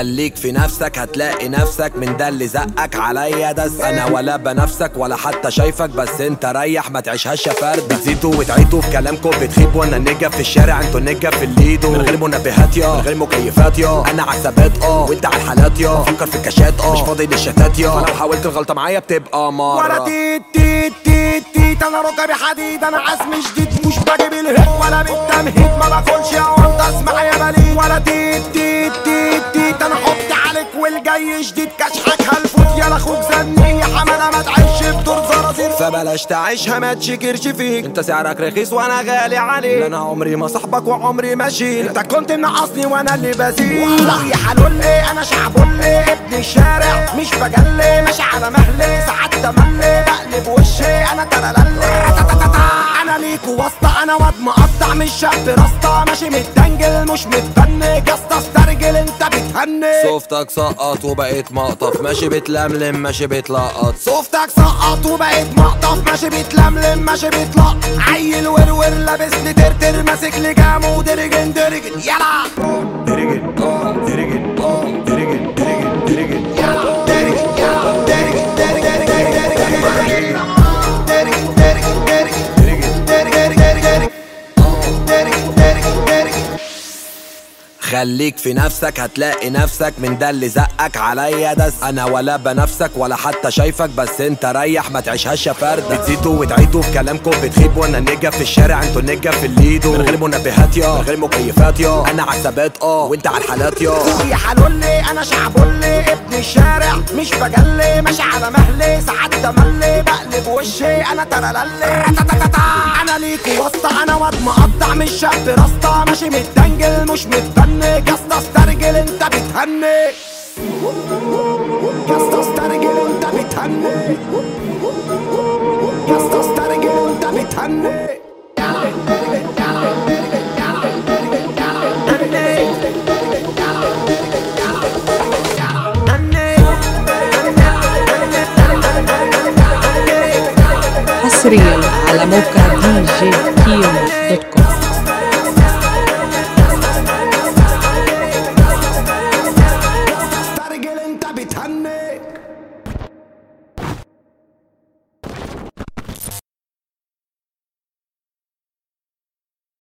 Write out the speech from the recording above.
خليك في نفسك هتلاقي نفسك من ده اللي زقك عليا. دس أنا ولا بنفسك ولا حتى شايفك بس أنت ريح ما تعيشهاش يا فرد. بتزيدوا وتعيدوا في كلامكم بتخيب وأنا نجا في الشارع أنتوا نجا في الليدو من غير منبهات يا من غير مكيفات يا. أنا الثبات آه وانت على الحالات يا. بفكر في الكاشات آه مش فاضي للشتات يا. فلو حاولت الغلطة معايا بتبقى مرة. ولا تيت تيت تيت تيت أنا ركبي حديد أنا عزمي جديد. مش بجيب الهيت ولا بالتمهيد. ما باكلش يا وانت اسمع يا بليد. ولا تيت تيت تيت أنا والجاي جديد كشحك هلفوت يا أخوك زني يا حماده ما تعيش بدور زرازير. فبلاش تعيشها ما تشكرش فيك. انت سعرك رخيص وأنا غالي عليك. أنا عمري ما صاحبك وعمري ما اشيلك أنت كنت منقصني وأنا اللي بزيد والله يا حلولي أنا شعبولي ابن الشارع مش بجلي. ماشي على مهلي ساعات تملي بقلب وشي. أنا تلاللي أنا ليك واسطة أنا واد مقطع مش شاب راسطة. ماشي متدنجل مش متبني. جاسطة استرجل أنت بتهني. صوفتك سقط وبقيت مقطف. ماشي بتلملم ماشي بتلقط صوفتك سقط وبقيت مقطف. ماشي بتلملم ماشي بيطلق عيل ورور لابس لي ترتر ماسك لي جام ودرجن درجن. يلا! خليك في نفسك هتلاقي نفسك من ده اللي زقك عليا. دس أنا ولا بنفسك ولا حتى شايفك بس أنت ريح ما تعيشهاش يا فرد بتزيدوا وتعيدوا في كلامكم بتخيب وأنا نجا في الشارع أنتوا نجا في الليدو من غير منبهات يا من غير مكيفات يا. أنا الثبات آه وأنت على الحالات يا. يا حلولي أنا شعبولي ابن الشارع مش بجلي. ماشي على مهلي ساعات تملي بقلب وشي أنا ترللي. أنا ليك واسطة أنا واد مقطع مش شاب راسطة. ماشي متدنجل مش متبني anne Gastaslar gelin de bir tane gelin de bir tane gelin de bir حصريا على موقع djkio.com